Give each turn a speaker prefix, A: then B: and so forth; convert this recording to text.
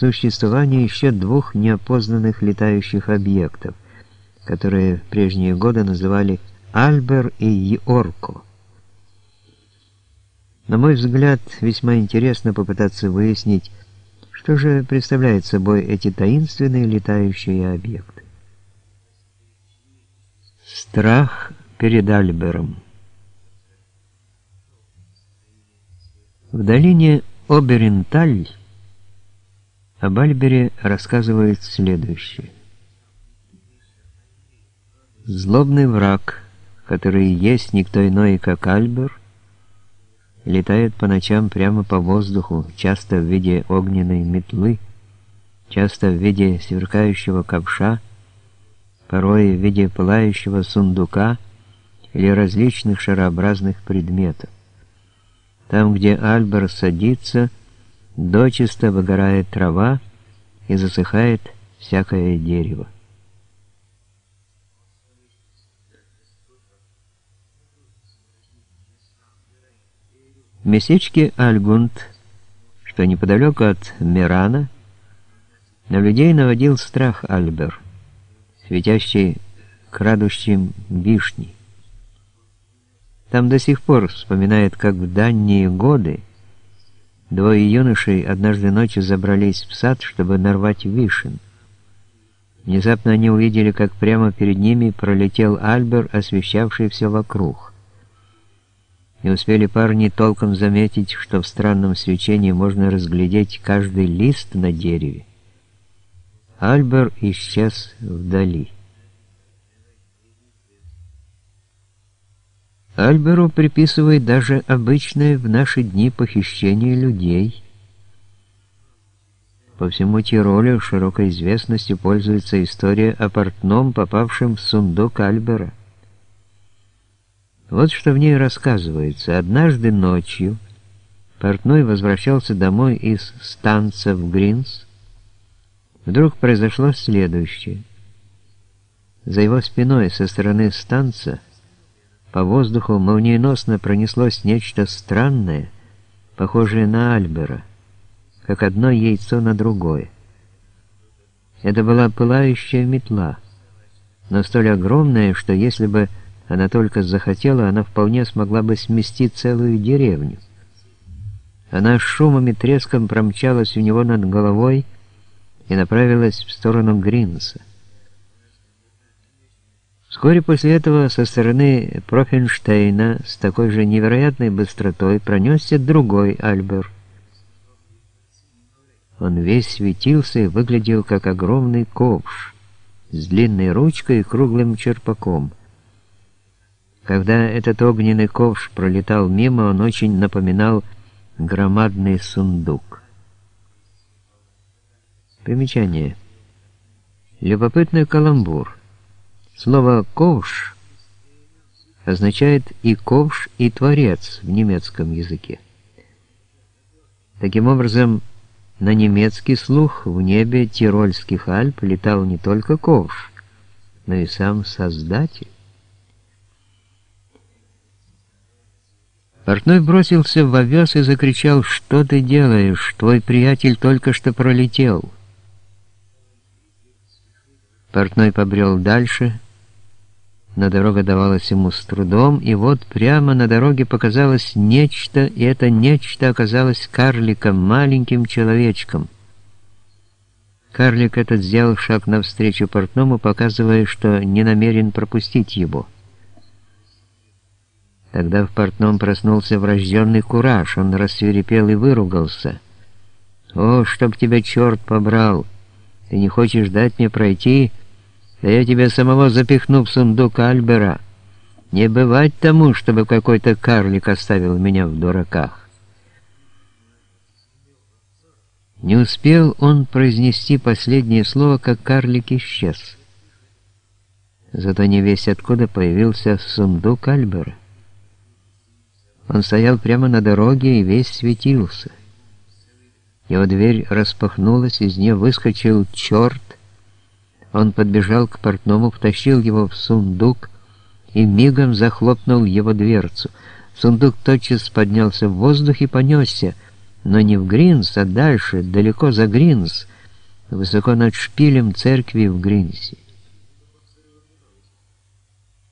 A: существование еще двух неопознанных летающих объектов, которые в прежние годы называли Альбер и Йорко. На мой взгляд, весьма интересно попытаться выяснить, что же представляют собой эти таинственные летающие объекты. Страх перед Альбером В долине Оберенталь об Альбере рассказывает следующее. Злобный враг, который есть никто иной, как Альбер, летает по ночам прямо по воздуху, часто в виде огненной метлы, часто в виде сверкающего ковша, порой в виде пылающего сундука или различных шарообразных предметов. Там, где Альбер садится, дочисто выгорает трава и засыхает всякое дерево. В местечке Альгунд, что неподалеку от Мирана, на людей наводил страх Альбер, светящий крадущим вишней. Там до сих пор вспоминают, как в дальние годы двое юношей однажды ночью забрались в сад, чтобы нарвать вишен. Внезапно они увидели, как прямо перед ними пролетел Альбер, освещавший все вокруг. Не успели парни толком заметить, что в странном свечении можно разглядеть каждый лист на дереве. Альбер исчез вдали. Альберу приписывает даже обычное в наши дни похищение людей. По всему Тиролю широкой известностью пользуется история о портном, попавшем в сундук Альбера. Вот что в ней рассказывается. Однажды ночью портной возвращался домой из станца в Гринс. Вдруг произошло следующее. За его спиной со стороны станца по воздуху молниеносно пронеслось нечто странное, похожее на Альбера, как одно яйцо на другое. Это была пылающая метла, но столь огромная, что если бы она только захотела, она вполне смогла бы сместить целую деревню. Она с шумом и треском промчалась у него над головой и направилась в сторону Гринса. Вскоре после этого со стороны Профенштейна с такой же невероятной быстротой пронесся другой Альбер. Он весь светился и выглядел как огромный ковш с длинной ручкой и круглым черпаком. Когда этот огненный ковш пролетал мимо, он очень напоминал громадный сундук. Примечание. Любопытный каламбур. Слово «ковш» означает и ковш, и творец в немецком языке. Таким образом, на немецкий слух в небе Тирольских Альп летал не только ковш, но и сам Создатель. Портной бросился в овес и закричал, «Что ты делаешь? Твой приятель только что пролетел». Портной побрел дальше, но дорога давалась ему с трудом, и вот прямо на дороге показалось нечто, и это нечто оказалось карликом, маленьким человечком. Карлик этот сделал шаг навстречу портному, показывая, что не намерен пропустить его. Тогда в портном проснулся врожденный кураж, он рассверепел и выругался. «О, чтоб тебя черт побрал! Ты не хочешь дать мне пройти?» Да я тебя самого запихну в сундук Альбера. Не бывать тому, чтобы какой-то карлик оставил меня в дураках. Не успел он произнести последнее слово, как карлик исчез. Зато не весь откуда появился сундук Альбера. Он стоял прямо на дороге и весь светился. Его дверь распахнулась, из нее выскочил черт, он подбежал к портному, втащил его в сундук и мигом захлопнул его дверцу. Сундук тотчас поднялся в воздух и понесся, но не в Гринс, а дальше, далеко за Гринс, высоко над шпилем церкви в Гринсе.